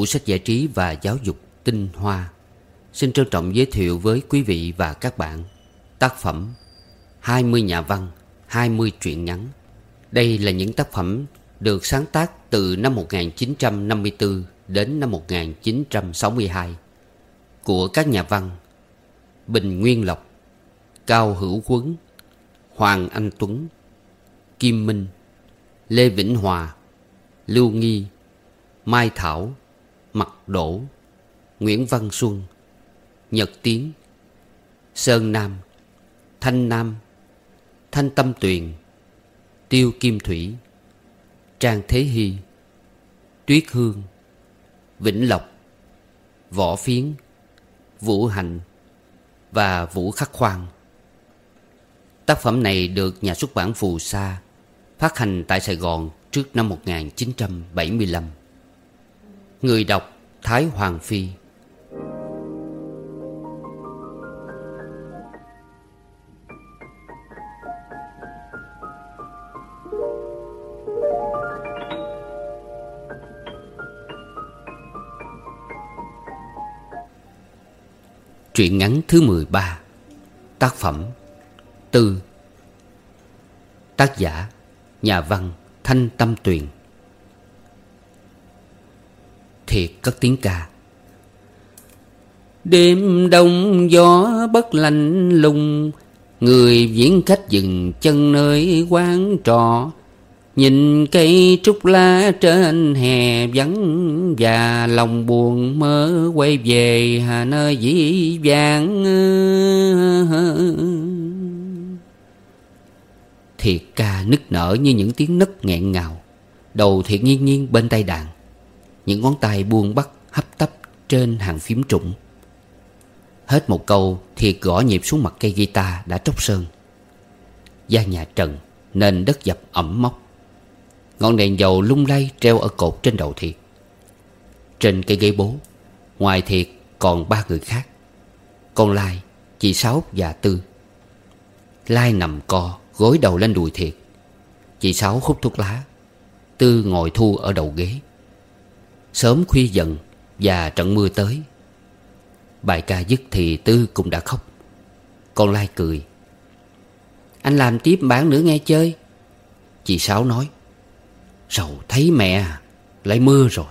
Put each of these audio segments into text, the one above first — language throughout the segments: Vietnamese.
tủ sách giải trí và giáo dục tinh hoa. Xin trân trọng giới thiệu với quý vị và các bạn Tác phẩm 20 nhà văn, 20 truyện ngắn. Đây là những tác phẩm được sáng tác từ năm 1954 đến năm 1962 Của các nhà văn Bình Nguyên Lộc Cao Hữu Quấn Hoàng Anh Tuấn Kim Minh Lê Vĩnh Hòa Lưu Nghi Mai Thảo Mặt Đỗ, Nguyễn Văn Xuân, Nhật Tiến, Sơn Nam, Thanh Nam, Thanh Tâm Tuyền, Tiêu Kim Thủy, Trang Thế Hy, Tuyết Hương, Vĩnh Lộc, Võ Phiến, Vũ Hành Và Vũ Khắc Khoan. Tác phẩm này được nhà xuất bản Phù Sa Phát hành tại Sài Gòn trước năm 1975 Người đọc Thái Hoàng Phi. Truyện ngắn thứ 13 Tác phẩm Tư. Tác giả Nhà văn Thanh Tâm Tuyền. Thiệt cất tiếng ca. Đêm đông gió bất lạnh lùng, Người viễn khách dừng chân nơi quán trọ. Nhìn cây trúc lá trên hè vắng Và lòng buồn mơ quay về hà nơi dĩ vãng. Thiệt ca nức nở như những tiếng nấc nghẹn ngào, Đầu thiệt nghiêng nghiêng bên tay đàn. Những ngón tay buông bắt hấp tấp trên hàng phím trụng Hết một câu Thiệt gõ nhịp xuống mặt cây guitar đã tróc sơn. Gia nhà trần Nên đất dập ẩm mốc. Ngọn đèn dầu lung lay treo ở cột trên đầu Thiệt. Trên cây ghế bố Ngoài Thiệt còn ba người khác. Con Lai, chị Sáu và Tư. Lai nằm co Gối đầu lên đùi Thiệt. Chị Sáu hút thuốc lá. Tư ngồi thu ở đầu ghế. Sớm khuya dần Và trận mưa tới. Bài ca dứt thì Tư cũng đã khóc. Con Lai cười. Anh làm tiếp bán nữa nghe chơi. Chị Sáu nói. Sầu thấy mẹ, Lại mưa rồi.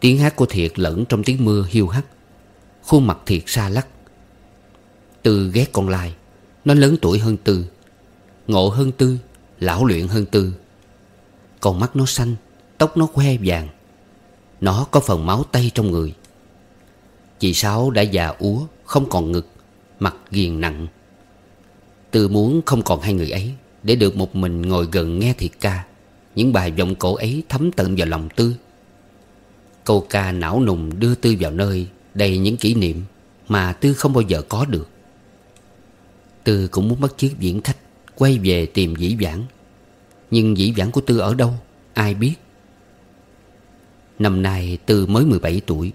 Tiếng hát của Thiệt lẫn trong tiếng mưa hiu hắt. Khuôn mặt Thiệt xa lắc. Tư ghét con Lai. Nó lớn tuổi hơn Tư. Ngộ hơn Tư, Lão luyện hơn Tư. Còn mắt nó xanh. Tóc nó khoe vàng. Nó có phần máu tây trong người. Chị Sáu đã già úa, Không còn ngực, Mặt ghiền nặng. Tư muốn không còn hai người ấy, Để được một mình ngồi gần nghe thiệt ca. Những bài giọng cổ ấy thấm tận vào lòng Tư. Câu ca não nùng đưa Tư vào nơi Đầy những kỷ niệm Mà Tư không bao giờ có được. Tư cũng muốn bắt chước diễn khách, Quay về tìm dĩ vãng. Nhưng dĩ vãng của Tư ở đâu? Ai biết? Năm nay Tư mới 17 tuổi.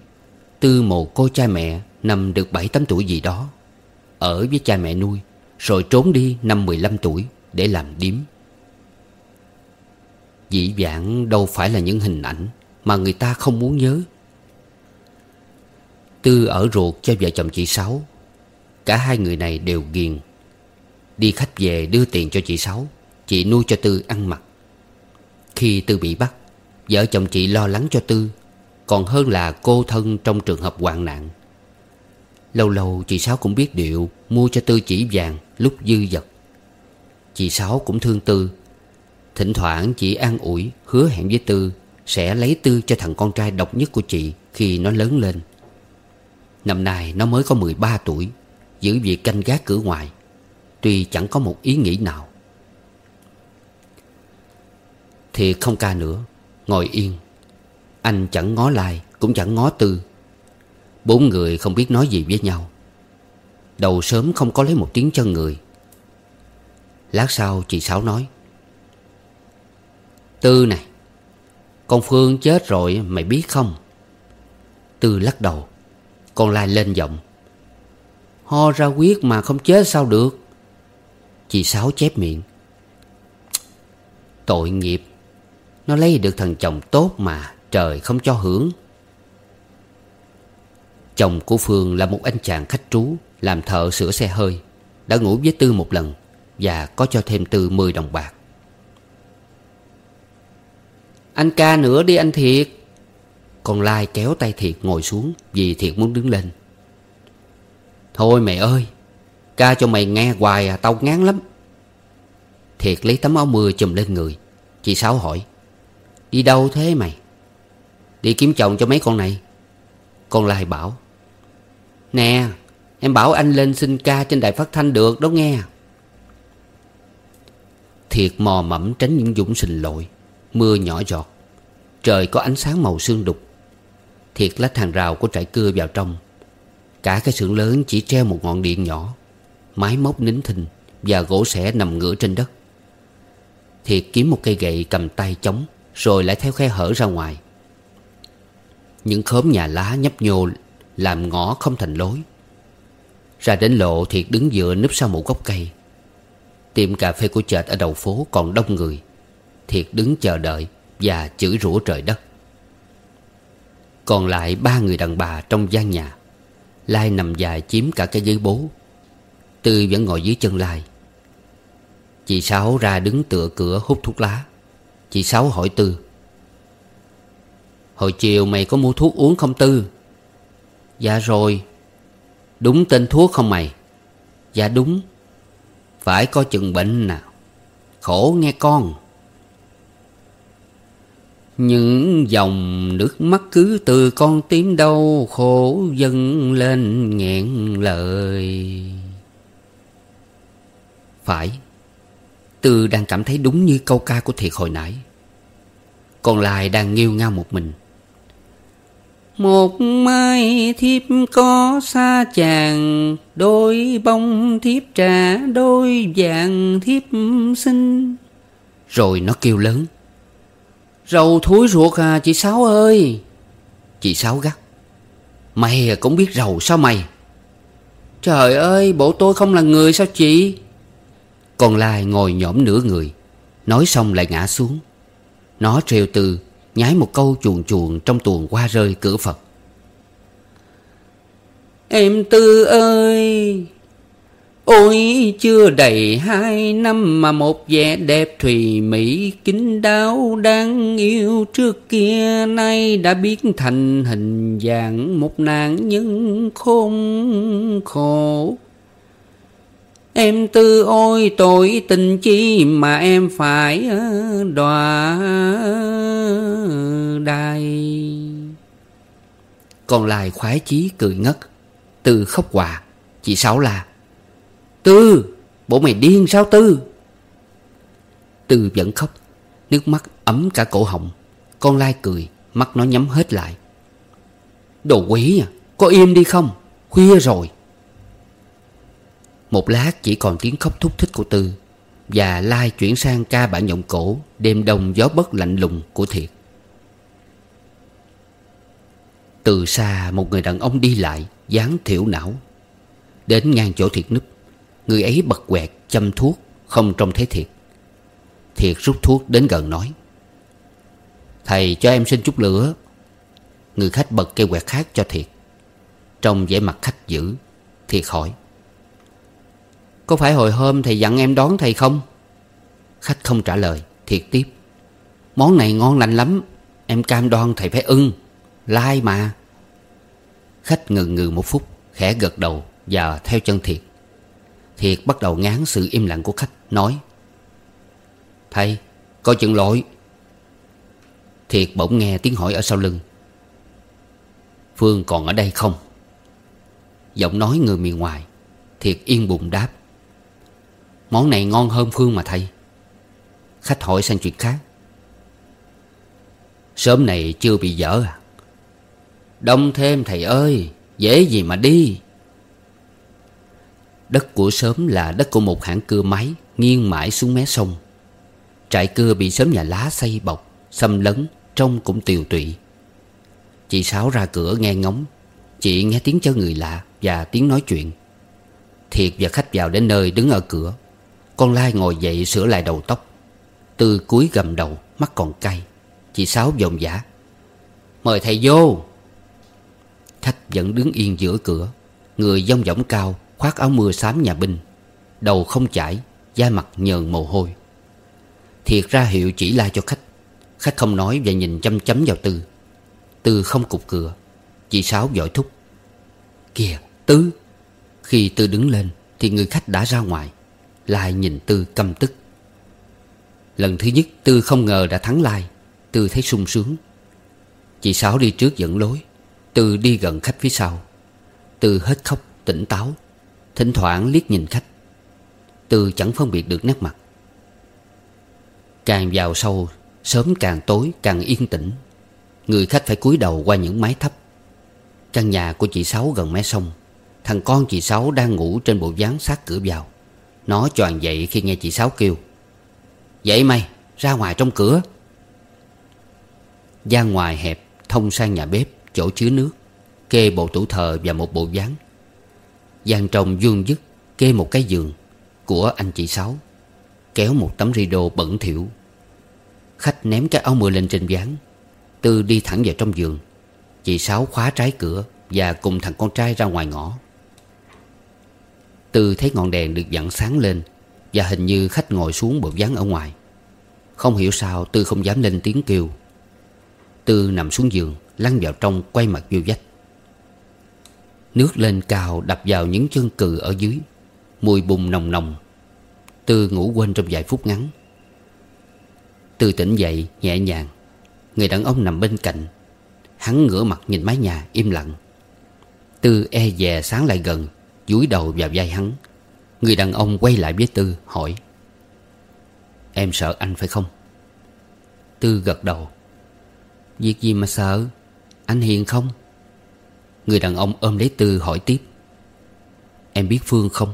Tư mồ cô cha mẹ Năm được 7-8 tuổi gì đó. Ở với cha mẹ nuôi, Rồi trốn đi năm 15 tuổi Để làm điếm. Dĩ vãng đâu phải là những hình ảnh Mà người ta không muốn nhớ. Tư ở ruột cho vợ chồng chị Sáu. Cả hai người này đều ghiền. Đi khách về đưa tiền cho chị Sáu, Chị nuôi cho Tư ăn mặc. Khi Tư bị bắt Vợ chồng chị lo lắng cho Tư, Còn hơn là cô thân trong trường hợp hoạn nạn. Lâu lâu chị Sáu cũng biết điệu Mua cho Tư chỉ vàng lúc dư dật. Chị Sáu cũng thương Tư. Thỉnh thoảng chị an ủi, Hứa hẹn với Tư Sẽ lấy Tư cho thằng con trai độc nhất của chị Khi nó lớn lên. Năm nay nó mới có 13 tuổi, Giữ việc canh gác cửa ngoài, Tuy chẳng có một ý nghĩ nào. Thì không ca nữa. Ngồi yên. Anh chẳng ngó lại, Cũng chẳng ngó Tư. Bốn người không biết nói gì với nhau. Đầu sớm không có lấy một tiếng chân người. Lát sau chị Sáu nói, Tư này, Con Phương chết rồi, mày biết không? Tư lắc đầu, Con Lai lên giọng, Ho ra quyết mà không chết sao được? Chị Sáu chép miệng, Tội nghiệp nó lấy được thằng chồng tốt mà, Trời không cho hưởng. Chồng của Phương là một anh chàng khách trú, Làm thợ sửa xe hơi, Đã ngủ với Tư một lần Và có cho thêm Tư 10 đồng bạc. Anh ca nữa đi anh Thiệt. Con Lai kéo tay Thiệt ngồi xuống Vì Thiệt muốn đứng lên. Thôi mẹ ơi, Ca cho mày nghe hoài à Tao ngán lắm. Thiệt lấy tấm áo mưa chùm lên người, Chị Sáu hỏi. Đi đâu thế mày? Đi kiếm chồng cho mấy con này. Con Lai bảo, Nè, Em bảo anh lên xin ca trên đài phát thanh được đó nghe. Thiệt mò mẫm tránh những dũng sình lội Mưa nhỏ giọt. Trời có ánh sáng màu xương đục. Thiệt lách hàng rào của trại cưa vào trong. Cả cái xưởng lớn chỉ treo một ngọn điện nhỏ Mái móc nín thình Và gỗ sẻ nằm ngửa trên đất. Thiệt kiếm một cây gậy cầm tay chống. Rồi lại theo khe hở ra ngoài. Những khóm nhà lá nhấp nhô Làm ngõ không thành lối. Ra đến lộ Thiệt đứng dựa núp sau một gốc cây. Tiệm cà phê của chợt ở đầu phố còn đông người. Thiệt đứng chờ đợi Và chửi rủa trời đất. Còn lại ba người đàn bà trong gian nhà, Lai nằm dài chiếm cả cái ghế bố. Tư vẫn ngồi dưới chân Lai. Chị Sáu ra đứng tựa cửa hút thuốc lá. Chị Sáu hỏi Tư. Hồi chiều mày có mua thuốc uống không Tư? Dạ rồi. Đúng tên thuốc không mày? Dạ đúng. Phải có chừng bệnh nào Khổ nghe con. Những dòng nước mắt cứ từ con tím đau khổ dâng lên nghẹn lời. Phải. Tư đang cảm thấy đúng như câu ca của Thiệt hồi nãy. Còn lại đang nghiêu ngao một mình. Một mai thiếp có xa chàng Đôi bông thiếp trả đôi vàng thiếp xinh Rồi nó kêu lớn. Rầu thúi ruột à chị Sáu ơi. Chị Sáu gắt. Mày cũng biết rầu sao mày? Trời ơi bộ tôi không là người sao chị con Lai ngồi nhõm nửa người. Nói xong lại ngã xuống. Nó treo từ, Nhái một câu chuồn chuồn trong tuồng qua rơi cửa Phật. Em Tư ơi! Ôi, chưa đầy hai năm mà một vẻ đẹp thùy mỹ kính đáo đáng yêu trước kia nay đã biến thành hình dạng một nạn nhân khôn khổ. Em tư ôi tội tình chi mà em phải ờ, đọa đài. Còn lại khoái chí cười ngất, từ khóc hòa, chị Sáu là Tư Bộ mày điên sao Tư? Tư vẫn khóc. Nước mắt ấm cả cổ họng. Con Lai cười Mắt nó nhắm hết lại. Đồ quỷ à Có im đi không? Khuya rồi. Một lát chỉ còn tiếng khóc thúc thích của Tư Và Lai chuyển sang ca bản giọng cổ, Đêm đông gió bất lạnh lùng của Thiệt. Từ xa một người đàn ông đi lại, dáng thiểu não. Đến ngang chỗ Thiệt núp, Người ấy bật quẹt châm thuốc, Không trông thấy Thiệt. Thiệt rút thuốc đến gần nói, Thầy cho em xin chút lửa. Người khách bật cây quẹt khác cho Thiệt. Trong vẻ mặt khách dữ, Thiệt hỏi có phải hồi hôm thầy dặn em đón thầy không? Khách không trả lời, Thiệt tiếp. Món này ngon lành lắm, Em cam đoan thầy phải ưng, Lai mà. Khách ngừng ngừ một phút, Khẽ gật đầu Và theo chân Thiệt. Thiệt bắt đầu ngán sự im lặng của khách, Nói, Thầy coi chừng lội Thiệt bỗng nghe tiếng hỏi ở sau lưng, Phương còn ở đây không? Giọng nói người miền ngoài, Thiệt yên bụng đáp Món này ngon hơn Phương mà thầy. Khách hỏi sang chuyện khác. Sớm này chưa bị dở à? Đông thêm thầy ơi, Dễ gì mà đi. Đất của sớm là đất của một hãng cưa máy, Nghiêng mãi xuống mé sông. Trại cưa bị sớm nhà lá xây bọc, Xâm lấn, Trông cũng tiều tụy. Chị Sáu ra cửa nghe ngóng, Chị nghe tiếng cho người lạ Và tiếng nói chuyện. Thiệt và khách vào đến nơi đứng ở cửa. Con Lai ngồi dậy sửa lại đầu tóc. Từ cuối gầm đầu, Mắt còn cay. Chị Sáu vòng giả Mời thầy vô. Khách vẫn đứng yên giữa cửa. Người dông dỏng cao, Khoác áo mưa xám nhà binh. Đầu không chải, Da mặt nhờn mồ hôi. Thiệt ra hiệu chỉ la cho khách. Khách không nói và nhìn chăm chấm vào Tư. Tư không cục cửa. Chị Sáu giỏi thúc, Kìa, Tư. Khi Tư đứng lên Thì người khách đã ra ngoài. Lai nhìn Tư căm tức. Lần thứ nhất, Tư không ngờ đã thắng Lai. Tư thấy sung sướng. Chị Sáu đi trước dẫn lối. Tư đi gần khách phía sau. Tư hết khóc, tỉnh táo. Thỉnh thoảng liếc nhìn khách. Tư chẳng phân biệt được nét mặt. Càng vào sâu, Sớm càng tối, càng yên tĩnh. Người khách phải cúi đầu qua những mái thấp. Căn nhà của chị Sáu gần mé sông. Thằng con chị Sáu đang ngủ trên bộ ván sát cửa vào. Nó choàng dậy khi nghe chị Sáu kêu. Dậy mày, ra ngoài trong cửa. Gian ngoài hẹp, thông sang nhà bếp, chỗ chứa nước, Kê bộ tủ thờ và một bộ ván. Giang trồng dương dứt Kê một cái giường Của anh chị Sáu, Kéo một tấm rideau bẩn thỉu. Khách ném cái áo mưa lên trên ván. Tư đi thẳng vào trong giường. Chị Sáu khóa trái cửa Và cùng thằng con trai ra ngoài ngõ. Tư thấy ngọn đèn được dặn sáng lên Và hình như khách ngồi xuống bộ dáng ở ngoài. Không hiểu sao Tư không dám lên tiếng kêu. Tư nằm xuống giường, Lăn vào trong, quay mặt vô vách. Nước lên cao đập vào những chân cừ ở dưới, Mùi bùn nồng nồng. Tư ngủ quên trong vài phút ngắn. Tư tỉnh dậy, nhẹ nhàng. Người đàn ông nằm bên cạnh. Hắn ngửa mặt nhìn mái nhà, im lặng. Tư e dè sáng lại gần. Dúi đầu vào vai hắn Người đàn ông quay lại với Tư, hỏi, Em sợ anh phải không? Tư gật đầu, Việc gì mà sợ Anh hiền không? Người đàn ông ôm lấy Tư hỏi tiếp, Em biết Phương không?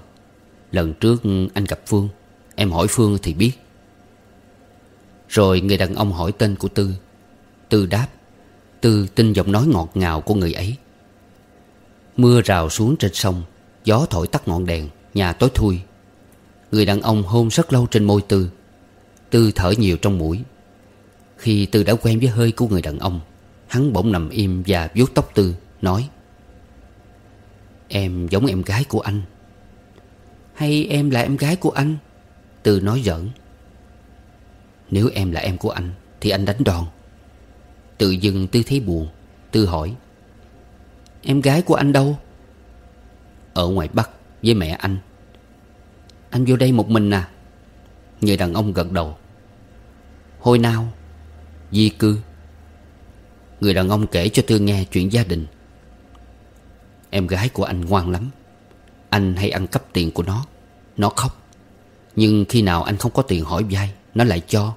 Lần trước anh gặp Phương, Em hỏi Phương thì biết Rồi người đàn ông hỏi tên của Tư Tư đáp, Tư tin giọng nói ngọt ngào của người ấy Mưa rào xuống trên sông Gió thổi tắt ngọn đèn, Nhà tối thui. Người đàn ông hôn rất lâu trên môi Tư. Tư thở nhiều trong mũi. Khi Tư đã quen với hơi của người đàn ông, Hắn bỗng nằm im và vuốt tóc Tư, Nói, Em giống em gái của anh. Hay em là em gái của anh? Tư nói giỡn. Nếu em là em của anh, Thì anh đánh đòn. Tự dưng Tư thấy buồn. Tư hỏi, Em gái của anh đâu? Ở ngoài Bắc với mẹ anh. Anh vô đây một mình à? Người đàn ông gật đầu. Hồi nào? Di cư. Người đàn ông kể cho Thư nghe chuyện gia đình. Em gái của anh ngoan lắm. Anh hay ăn cắp tiền của nó. Nó khóc. Nhưng khi nào anh không có tiền hỏi vay Nó lại cho.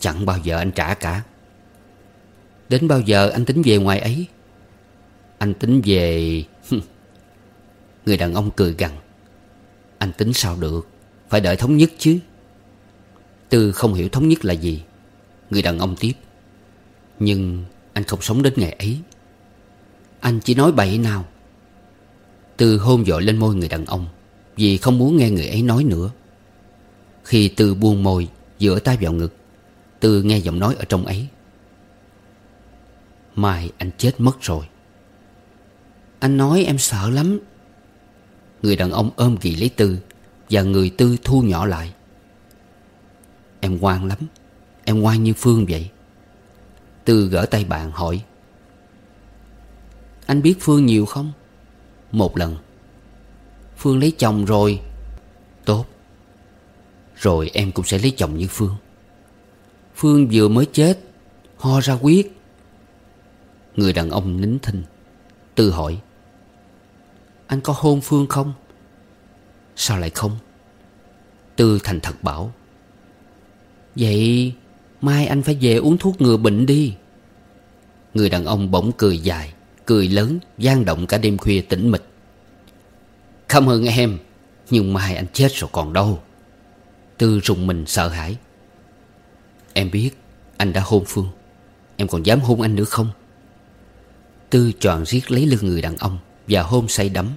Chẳng bao giờ anh trả cả. Đến bao giờ anh tính về ngoài ấy? Anh tính về Người đàn ông cười gằn. Anh tính sao được? Phải đợi thống nhất chứ. Tư không hiểu thống nhất là gì. Người đàn ông tiếp. Nhưng anh không sống đến ngày ấy. Anh chỉ nói bậy nào. Tư hôn dội lên môi người đàn ông, Vì không muốn nghe người ấy nói nữa. Khi Tư buông môi, Dựa tay vào ngực, Tư nghe giọng nói ở trong ấy. Mai anh chết mất rồi. Anh nói em sợ lắm. Người đàn ông ôm ghì lấy Tư Và người Tư thu nhỏ lại. Em ngoan lắm, Em ngoan như Phương vậy. Tư gỡ tay bạn hỏi, Anh biết Phương nhiều không? Một lần, Phương lấy chồng rồi. Tốt. Rồi em cũng sẽ lấy chồng như Phương. Phương vừa mới chết, Ho ra quyết Người đàn ông nín thinh, Tư hỏi anh có hôn Phương không? Sao lại không? Tư thành thật bảo, Vậy mai anh phải về uống thuốc ngừa bệnh đi Người đàn ông bỗng cười dài, Cười lớn, gian động cả đêm khuya tĩnh mịch Cảm ơn em, Nhưng mai anh chết rồi còn đâu Tư rùng mình sợ hãi, Em biết anh đã hôn Phương, Em còn dám hôn anh nữa không Tư tròn riết lấy lưng người đàn ông và hôn say đắm,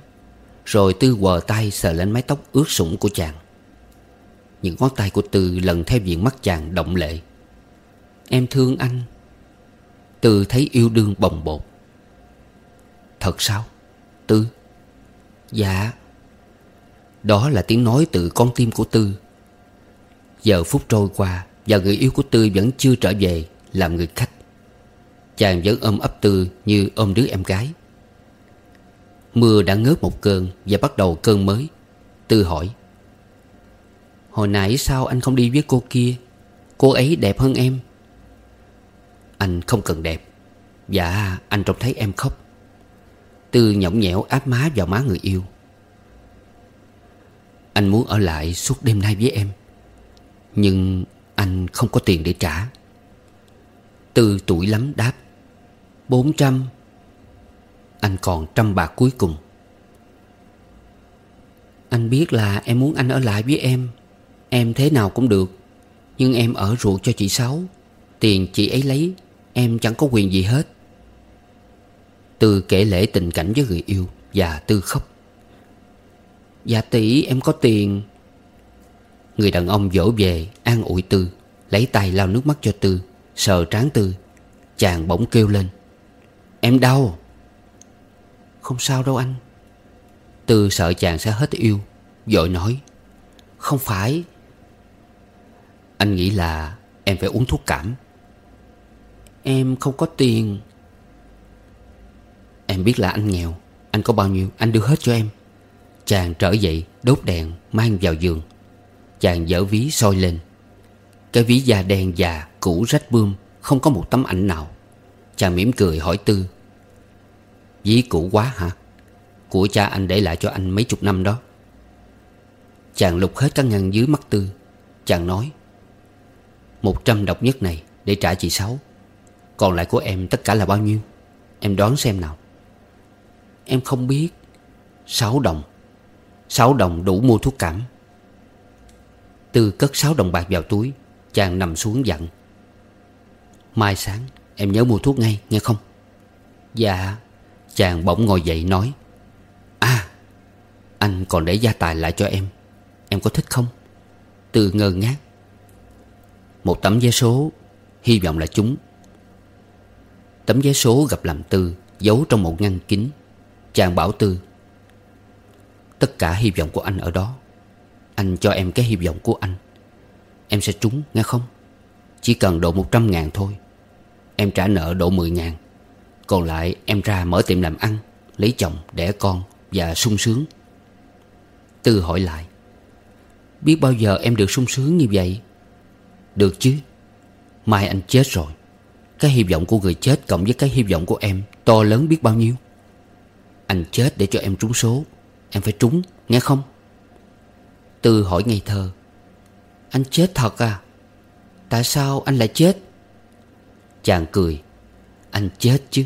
Rồi Tư quờ tay sờ lên mái tóc ướt sũng của chàng. Những ngón tay của Tư lần theo diện mắt chàng động lệ. Em thương anh. Tư thấy yêu đương bồng bột. Thật sao, Tư? Dạ. Đó là tiếng nói từ con tim của Tư. Giờ phút trôi qua Và người yêu của Tư vẫn chưa trở về Làm người khách. Chàng vẫn ôm ấp Tư như ôm đứa em gái. Mưa đã ngớt một cơn Và bắt đầu cơn mới. Tư hỏi, Hồi nãy sao anh không đi với cô kia? Cô ấy đẹp hơn em. Anh không cần đẹp. Dạ anh trông thấy em khóc. Tư nhõng nhẽo áp má vào má người yêu. Anh muốn ở lại suốt đêm nay với em, Nhưng anh không có tiền để trả. Tư tuổi lắm đáp, Bốn trăm anh còn trăm bạc cuối cùng. Anh biết là em muốn anh ở lại với em. Em thế nào cũng được. Nhưng em ở ruột cho chị Sáu. Tiền chị ấy lấy, Em chẳng có quyền gì hết. Tư kể lễ tình cảnh với người yêu Và Tư khóc. Dạ tỷ, em có tiền. Người đàn ông dỗ về, An ủi Tư, Lấy tay lau nước mắt cho Tư, Sờ trán Tư. Chàng bỗng kêu lên. Em đau. Không sao đâu anh. Tư sợ chàng sẽ hết yêu, Vội nói, Không phải. Anh nghĩ là em phải uống thuốc cảm. Em không có tiền. Em biết là anh nghèo, Anh có bao nhiêu, anh đưa hết cho em. Chàng trở dậy, đốt đèn, Mang vào giường. Chàng dở ví soi lên. Cái ví da đen già, cũ rách bươm, Không có một tấm ảnh nào. Chàng mỉm cười hỏi Tư Ví cũ quá hả? Của cha anh để lại cho anh mấy chục năm đó. Chàng lục hết các ngăn dưới mắt Tư. Chàng nói, Một trăm độc nhất này để trả chị Sáu. Còn lại của em tất cả là bao nhiêu? Em đoán xem nào. Em không biết. Sáu đồng. Sáu đồng đủ mua thuốc cảm. Tư cất sáu đồng bạc vào túi. Chàng nằm xuống dặn, Mai sáng, em nhớ mua thuốc ngay, nghe không? Dạ. Chàng bỗng ngồi dậy nói À Anh còn để gia tài lại cho em. Em có thích không? Từ ngơ ngác. Một tấm vé số, Hy vọng là chúng. Tấm vé số gặp làm Tư, Giấu trong một ngăn kính. Chàng bảo Tư, Tất cả hy vọng của anh ở đó. Anh cho em cái hy vọng của anh. Em sẽ trúng, nghe không? Chỉ cần độ 100 ngàn thôi. Em trả nợ độ 10 ngàn. Còn lại em ra mở tiệm làm ăn Lấy chồng, đẻ con Và sung sướng. Tư hỏi lại Biết bao giờ em được sung sướng như vậy? Được chứ. Mai anh chết rồi. Cái hy vọng của người chết cộng với cái hy vọng của em To lớn biết bao nhiêu. Anh chết để cho em trúng số. Em phải trúng nghe không? Tư hỏi ngây thơ Anh chết thật à? Tại sao anh lại chết? Chàng cười Anh chết chứ.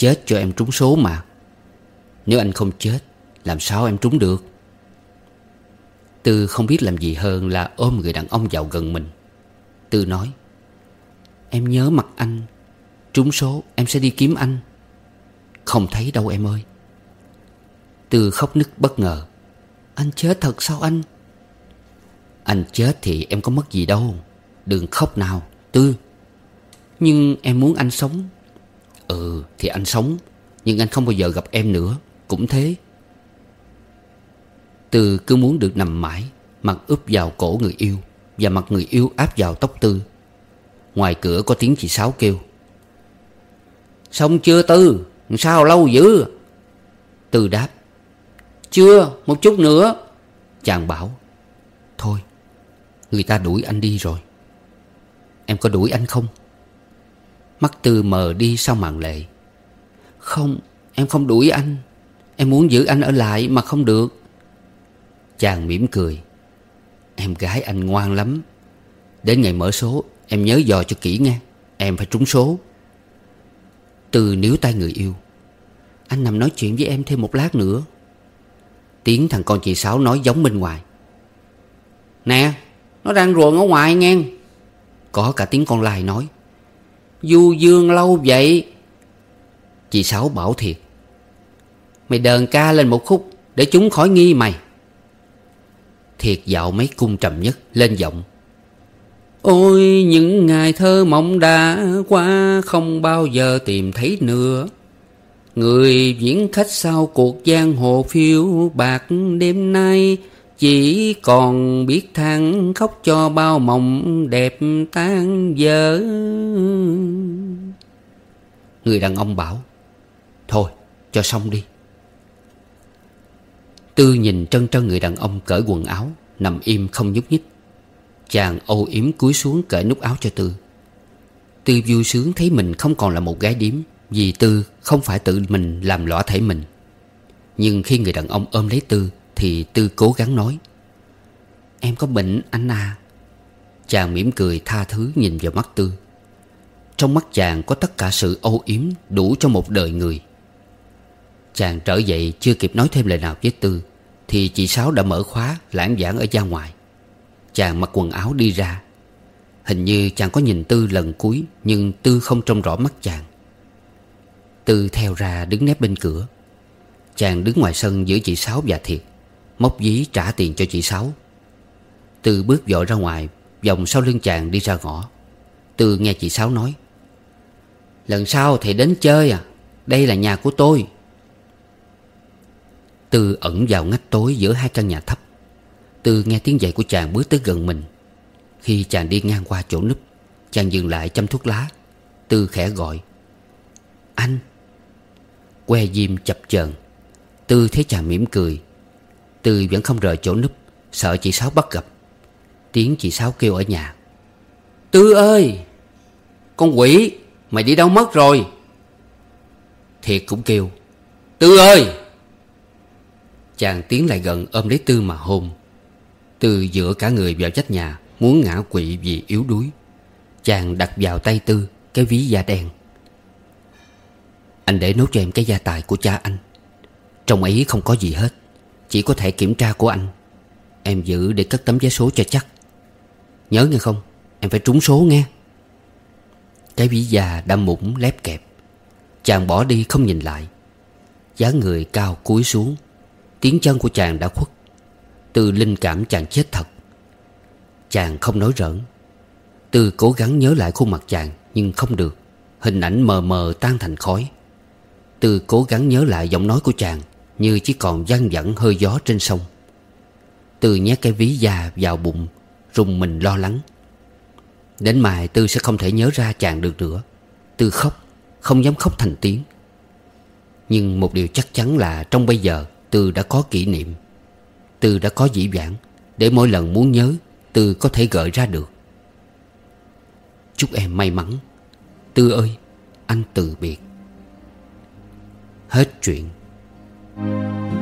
Chết cho em trúng số mà. Nếu anh không chết, Làm sao em trúng được? Tư không biết làm gì hơn là ôm người đàn ông vào gần mình. Tư nói, Em nhớ mặt anh, Trúng số em sẽ đi kiếm anh. Không thấy đâu em ơi. Tư khóc nức bất ngờ, Anh chết thật sao anh? Anh chết thì em có mất gì đâu, Đừng khóc nào, Tư. Nhưng em muốn anh sống Ừ thì anh sống. Nhưng anh không bao giờ gặp em nữa. Cũng thế. Tư cứ muốn được nằm mãi, Mặt úp vào cổ người yêu Và mặt người yêu áp vào tóc Tư. Ngoài cửa có tiếng chị Sáu kêu. Xong chưa Tư? Sao lâu dữ? Tư đáp. Chưa, một chút nữa. Chàng bảo. Thôi, Người ta đuổi anh đi rồi. Em có đuổi anh không? Mắt Tư mờ đi sau màn lệ. Không, Em không đuổi anh. Em muốn giữ anh ở lại mà không được. Chàng mỉm cười. Em gái anh ngoan lắm. Đến ngày mở số, Em nhớ dò cho kỹ nghe. Em phải trúng số. Từ níu tay người yêu. Anh nằm nói chuyện với em thêm một lát nữa. Tiếng thằng con chị Sáu nói giống bên ngoài. Nè, Nó đang ruộng ở ngoài nghe. Có cả tiếng con lai nói. Du dương lâu vậy? Chị Sáu bảo thiệt. Mày đờn ca lên một khúc Để chúng khỏi nghi mày. Thiệt dạo mấy cung trầm nhất, lên giọng. Ôi, những ngày thơ mộng đã qua Không bao giờ tìm thấy nữa. Người viễn khách sau cuộc giang hồ phiêu bạc đêm nay chỉ còn biết than khóc cho bao mộng đẹp tan vỡ. Người đàn ông bảo, Thôi, cho xong đi. Tư nhìn trân trân người đàn ông cởi quần áo, Nằm im không nhúc nhích. Chàng âu yếm cúi xuống cởi nút áo cho Tư. Tư vui sướng thấy mình không còn là một gái điếm, Vì Tư không phải tự mình làm lõa thể mình. Nhưng khi người đàn ông ôm lấy Tư thì Tư cố gắng nói, Em có bệnh anh à? Chàng mỉm cười tha thứ nhìn vào mắt Tư. Trong mắt chàng có tất cả sự âu yếm Đủ cho một đời người. Chàng trở dậy chưa kịp nói thêm lời nào với Tư, Thì chị Sáu đã mở khóa lãng giảng ở ra ngoài. Chàng mặc quần áo đi ra. Hình như chàng có nhìn Tư lần cuối, Nhưng Tư không trông rõ mắt chàng. Tư theo ra đứng nép bên cửa. Chàng đứng ngoài sân giữa chị Sáu và Thiệt. Móc dí trả tiền cho chị Sáu. Tư bước vội ra ngoài, Vòng sau lưng chàng đi ra ngõ. Tư nghe chị Sáu nói, Lần sau thì đến chơi à Đây là nhà của tôi. Tư ẩn vào ngách tối giữa hai căn nhà thấp. Tư nghe tiếng giày của chàng bước tới gần mình. Khi chàng đi ngang qua chỗ núp, Chàng dừng lại chăm thuốc lá. Tư khẽ gọi, Anh. Que diêm chập chờn. Tư thấy chàng mỉm cười Tư vẫn không rời chỗ núp, Sợ chị Sáu bắt gặp. Tiếng chị Sáu kêu ở nhà. Tư ơi, Con quỷ, Mày đi đâu mất rồi? Thiệt cũng kêu. Tư ơi! Chàng tiến lại gần ôm lấy Tư mà hôn. Tư dựa cả người vào vách nhà, Muốn ngã quỵ vì yếu đuối. Chàng đặt vào tay Tư, Cái ví da đen. Anh để nốt cho em cái gia tài của cha anh. Trong ấy không có gì hết. Chỉ có thể kiểm tra của anh. Em giữ để cất tấm vé số cho chắc. Nhớ nghe không? Em phải trúng số nghe. Cái ví già đã mũng lép kẹp. Chàng bỏ đi không nhìn lại. Dáng người cao cúi xuống. Tiếng chân của chàng đã khuất. Từ linh cảm chàng chết thật. Chàng không nói rỡn từ cố gắng nhớ lại khuôn mặt chàng, Nhưng không được. Hình ảnh mờ mờ tan thành khói. Từ cố gắng nhớ lại giọng nói của chàng như chỉ còn văng vẳng hơi gió trên sông. Tư nhét cái ví da vào bụng, Rùng mình lo lắng. Đến mai Tư sẽ không thể nhớ ra chàng được nữa. Tư khóc, Không dám khóc thành tiếng. Nhưng một điều chắc chắn là Trong bây giờ Tư đã có kỷ niệm. Tư đã có dĩ vãng, Để mỗi lần muốn nhớ, Tư có thể gợi ra được. Chúc em may mắn. Tư ơi, Anh từ biệt. Hết chuyện. Música